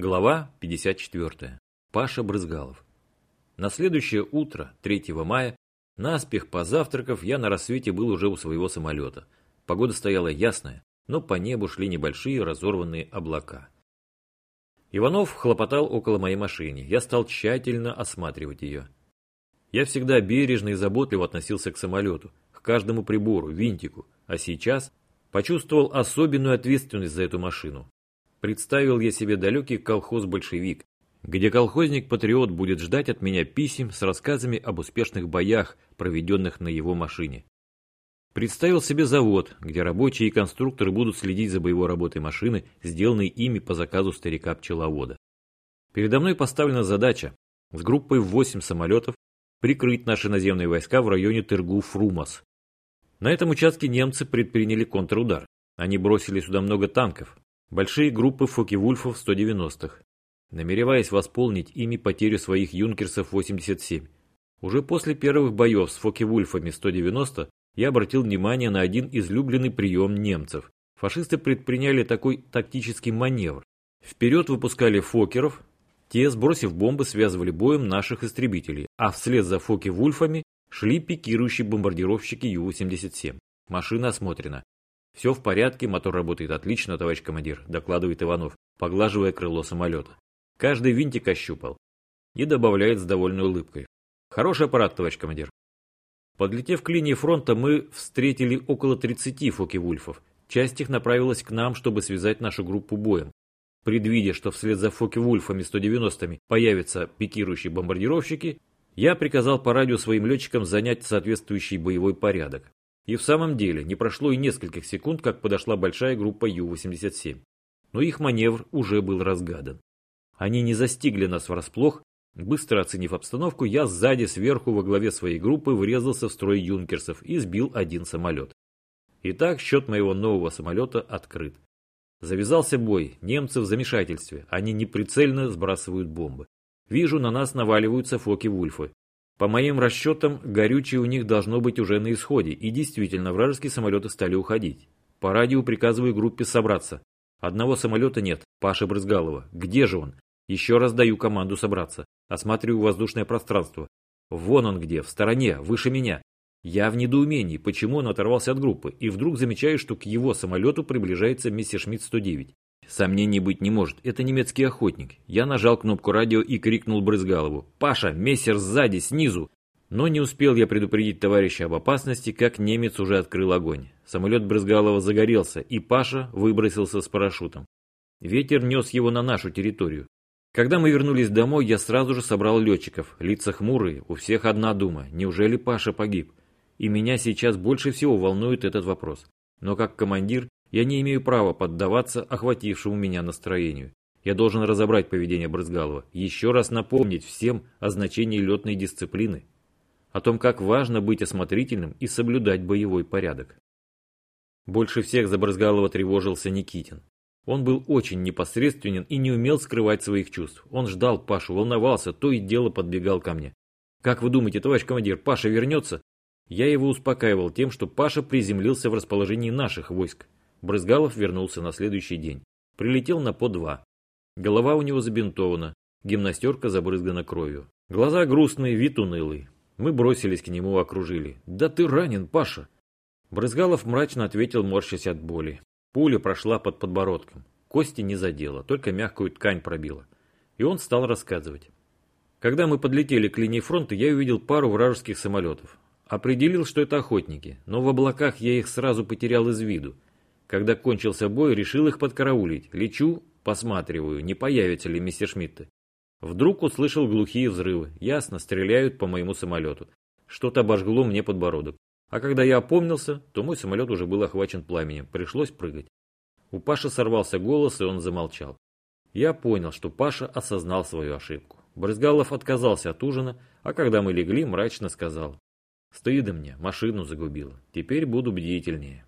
Глава 54. Паша Брызгалов. На следующее утро, 3 мая, наспех позавтракав, я на рассвете был уже у своего самолета. Погода стояла ясная, но по небу шли небольшие разорванные облака. Иванов хлопотал около моей машины. Я стал тщательно осматривать ее. Я всегда бережно и заботливо относился к самолету, к каждому прибору, винтику, а сейчас почувствовал особенную ответственность за эту машину. Представил я себе далекий колхоз-большевик, где колхозник-патриот будет ждать от меня писем с рассказами об успешных боях, проведенных на его машине. Представил себе завод, где рабочие и конструкторы будут следить за боевой работой машины, сделанной ими по заказу старика-пчеловода. Передо мной поставлена задача с группой в 8 самолетов прикрыть наши наземные войска в районе Тыргу-Фрумас. На этом участке немцы предприняли контрудар. Они бросили сюда много танков, большие группы Фоки-Вульфов 190-х, намереваясь восполнить ими потерю своих юнкерсов 87. Уже после первых боев с Фоки-Вульфами 190 я обратил внимание на один излюбленный прием немцев. Фашисты предприняли такой тактический маневр. Вперед выпускали Фокеров, те, сбросив бомбы, связывали боем наших истребителей, а вслед за Фоки-Вульфами шли пикирующие бомбардировщики Ю-87. Машина осмотрена. «Все в порядке, мотор работает отлично, товарищ командир», докладывает Иванов, поглаживая крыло самолета. Каждый винтик ощупал. И добавляет с довольной улыбкой. «Хороший аппарат, товарищ командир». Подлетев к линии фронта, мы встретили около 30 Фоки-Вульфов. Часть их направилась к нам, чтобы связать нашу группу боем. Предвидя, что вслед за Фоки-Вульфами 190-ми появятся пикирующие бомбардировщики, я приказал по радио своим летчикам занять соответствующий боевой порядок. И в самом деле, не прошло и нескольких секунд, как подошла большая группа Ю-87. Но их маневр уже был разгадан. Они не застигли нас врасплох. Быстро оценив обстановку, я сзади сверху во главе своей группы врезался в строй юнкерсов и сбил один самолет. Итак, счет моего нового самолета открыт. Завязался бой, немцы в замешательстве, они неприцельно сбрасывают бомбы. Вижу, на нас наваливаются фоки-вульфы. По моим расчетам, горючее у них должно быть уже на исходе, и действительно, вражеские самолеты стали уходить. По радио приказываю группе собраться. Одного самолета нет, Паша Брызгалова. Где же он? Еще раз даю команду собраться. Осматриваю воздушное пространство. Вон он где, в стороне, выше меня. Я в недоумении, почему он оторвался от группы, и вдруг замечаю, что к его самолету приближается Мессершмитт-109. Сомнений быть не может, это немецкий охотник. Я нажал кнопку радио и крикнул Брызгалову. «Паша, мессер сзади, снизу!» Но не успел я предупредить товарища об опасности, как немец уже открыл огонь. Самолет Брызгалова загорелся, и Паша выбросился с парашютом. Ветер нес его на нашу территорию. Когда мы вернулись домой, я сразу же собрал летчиков. Лица хмурые, у всех одна дума. Неужели Паша погиб? И меня сейчас больше всего волнует этот вопрос. Но как командир я не имею права поддаваться охватившему меня настроению. Я должен разобрать поведение Брызгалова, еще раз напомнить всем о значении летной дисциплины, о том, как важно быть осмотрительным и соблюдать боевой порядок. Больше всех за Брызгалова тревожился Никитин. Он был очень непосредственен и не умел скрывать своих чувств. Он ждал Пашу, волновался, то и дело подбегал ко мне. «Как вы думаете, товарищ командир, Паша вернется?» Я его успокаивал тем, что Паша приземлился в расположении наших войск. Брызгалов вернулся на следующий день. Прилетел на по-2. Голова у него забинтована, гимнастерка забрызгана кровью. Глаза грустные, вид унылый. Мы бросились к нему, окружили. «Да ты ранен, Паша!» Брызгалов мрачно ответил, морщась от боли. Пуля прошла под подбородком. Кости не задела, только мягкую ткань пробила. И он стал рассказывать. Когда мы подлетели к линии фронта, я увидел пару вражеских самолетов. Определил, что это охотники, но в облаках я их сразу потерял из виду. Когда кончился бой, решил их подкараулить. Лечу, посматриваю, не появятся ли мистер Шмидты. Вдруг услышал глухие взрывы. Ясно, стреляют по моему самолету. Что-то обожгло мне подбородок. А когда я опомнился, то мой самолет уже был охвачен пламенем. Пришлось прыгать. У Паши сорвался голос, и он замолчал. Я понял, что Паша осознал свою ошибку. Брызгалов отказался от ужина, а когда мы легли, мрачно сказал. Стыдно мне, машину загубила. Теперь буду бдительнее.